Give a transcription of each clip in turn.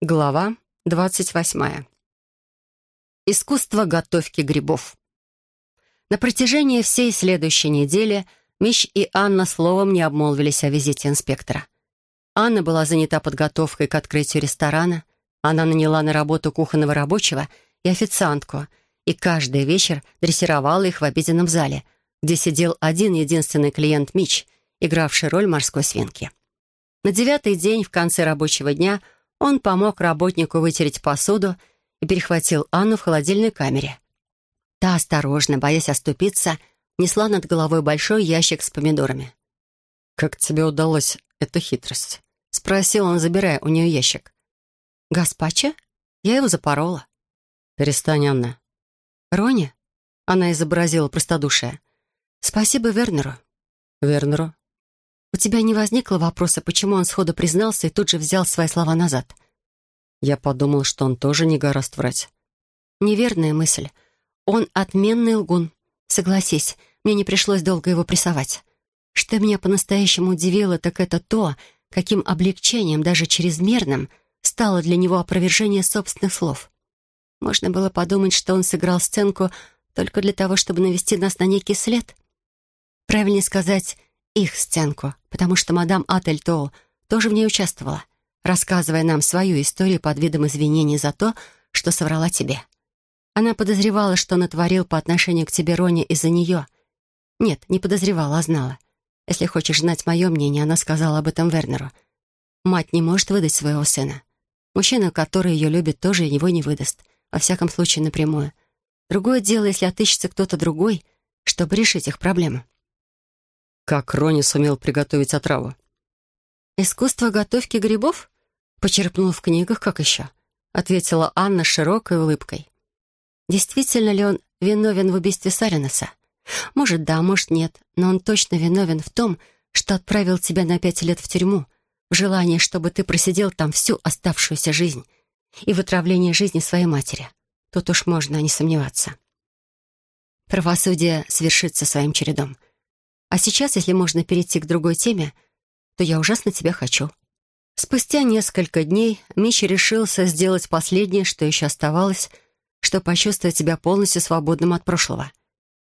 Глава двадцать восьмая. Искусство готовки грибов. На протяжении всей следующей недели Мищ и Анна словом не обмолвились о визите инспектора. Анна была занята подготовкой к открытию ресторана, она наняла на работу кухонного рабочего и официантку, и каждый вечер дрессировала их в обеденном зале, где сидел один единственный клиент Мич, игравший роль морской свинки. На девятый день в конце рабочего дня – он помог работнику вытереть посуду и перехватил Анну в холодильной камере. Та, осторожно, боясь оступиться, несла над головой большой ящик с помидорами. «Как тебе удалось эта хитрость?» — спросил он, забирая у нее ящик. «Гаспачо? Я его запорола». «Перестань, Анна». «Рони?» — она изобразила простодушие. «Спасибо Вернеру». «Вернеру?» У тебя не возникло вопроса, почему он сходу признался и тут же взял свои слова назад? Я подумал, что он тоже не гораст врать. Неверная мысль. Он отменный лгун. Согласись, мне не пришлось долго его прессовать. Что меня по-настоящему удивило, так это то, каким облегчением, даже чрезмерным, стало для него опровержение собственных слов. Можно было подумать, что он сыграл сценку только для того, чтобы навести нас на некий след. Правильнее сказать, их сценку, потому что мадам Ательтоу тоже в ней участвовала, рассказывая нам свою историю под видом извинений за то, что соврала тебе. Она подозревала, что натворил по отношению к тебе Рони из-за нее. Нет, не подозревала, а знала. Если хочешь знать мое мнение, она сказала об этом Вернеру. Мать не может выдать своего сына. Мужчина, который ее любит, тоже его не выдаст. Во всяком случае, напрямую. Другое дело, если отыщется кто-то другой, чтобы решить их проблему. Как Рони сумел приготовить отраву? «Искусство готовки грибов?» Почерпнул в книгах, как еще? Ответила Анна широкой улыбкой. Действительно ли он виновен в убийстве Саринеса? Может, да, может, нет, но он точно виновен в том, что отправил тебя на пять лет в тюрьму, в желании, чтобы ты просидел там всю оставшуюся жизнь и в отравлении жизни своей матери. Тут уж можно не сомневаться. Правосудие свершится своим чередом — а сейчас, если можно перейти к другой теме, то я ужасно тебя хочу». Спустя несколько дней Миша решился сделать последнее, что еще оставалось, чтобы почувствовать себя полностью свободным от прошлого.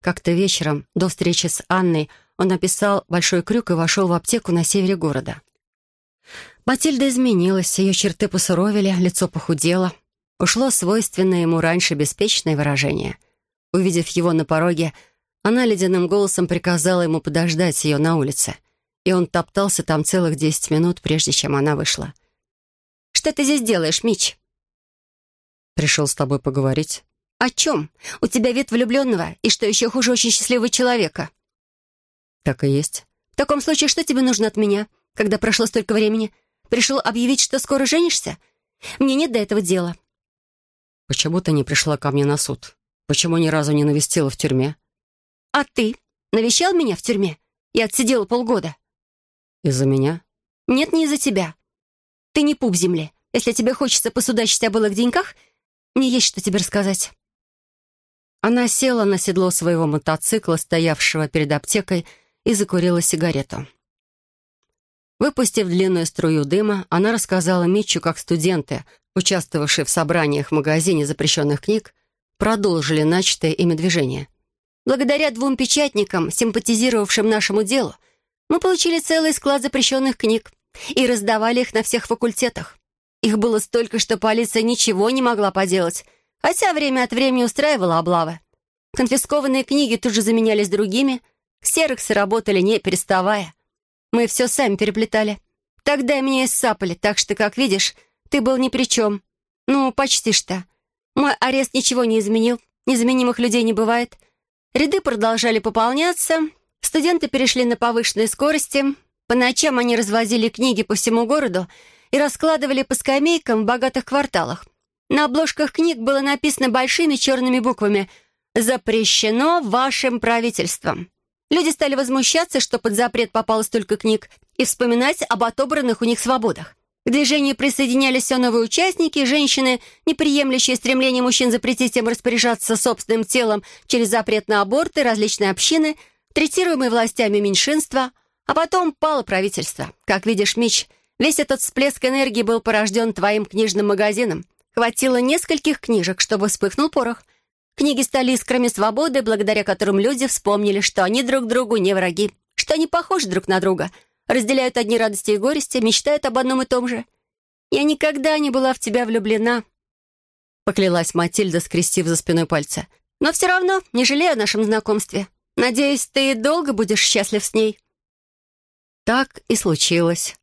Как-то вечером, до встречи с Анной, он написал большой крюк и вошел в аптеку на севере города. Матильда изменилась, ее черты посуровили, лицо похудело. Ушло свойственное ему раньше беспечное выражение. Увидев его на пороге, она ледяным голосом приказала ему подождать ее на улице, и он топтался там целых десять минут, прежде чем она вышла. «Что ты здесь делаешь, Мич?» «Пришел с тобой поговорить». «О чем? У тебя вид влюбленного, и, что еще хуже, очень счастливого человека». «Так и есть». «В таком случае, что тебе нужно от меня, когда прошло столько времени? Пришел объявить, что скоро женишься? Мне нет до этого дела». «Почему ты не пришла ко мне на суд? Почему ни разу не навестила в тюрьме?» «А ты навещал меня в тюрьме? Я отсидела полгода». «Из-за меня?» «Нет, не из-за тебя. Ты не пуп земли. Если тебе хочется посудачить о былых деньках, мне есть что тебе рассказать». Она села на седло своего мотоцикла, стоявшего перед аптекой, и закурила сигарету. Выпустив длинную струю дыма, она рассказала Митчу, как студенты, участвовавшие в собраниях в магазине запрещенных книг, продолжили начатое ими движение. Благодаря двум печатникам, симпатизировавшим нашему делу, мы получили целый склад запрещенных книг и раздавали их на всех факультетах. Их было столько, что полиция ничего не могла поделать, хотя время от времени устраивала облавы. Конфискованные книги тут же заменялись другими, ксероксы работали не переставая. Мы все сами переплетали. Тогда меня иссапали, так что, как видишь, ты был ни при чем. Ну, почти что. Мой арест ничего не изменил, незаменимых людей не бывает — Ряды продолжали пополняться, студенты перешли на повышенной скорости, по ночам они развозили книги по всему городу и раскладывали по скамейкам в богатых кварталах. На обложках книг было написано большими черными буквами «Запрещено вашим правительством». Люди стали возмущаться, что под запрет попало столько книг, и вспоминать об отобранных у них свободах. К движению присоединялись все новые участники, женщины, не приемлющие стремление мужчин запретить им распоряжаться собственным телом через запрет на аборты, различные общины, третируемые властями меньшинства, а потом пало правительство. Как видишь, Мич, Весь этот всплеск энергии был порожден твоим книжным магазином. Хватило нескольких книжек, чтобы вспыхнул порох. Книги стали искрами свободы, благодаря которым люди вспомнили, что они друг другу не враги, что они похожи друг на друга, разделяют одни радости и горести, мечтают об одном и том же. Я никогда не была в тебя влюблена, — поклялась Матильда, скрестив за спиной пальца. «Но все равно не жалею о нашем знакомстве. Надеюсь, ты долго будешь счастлив с ней». Так и случилось.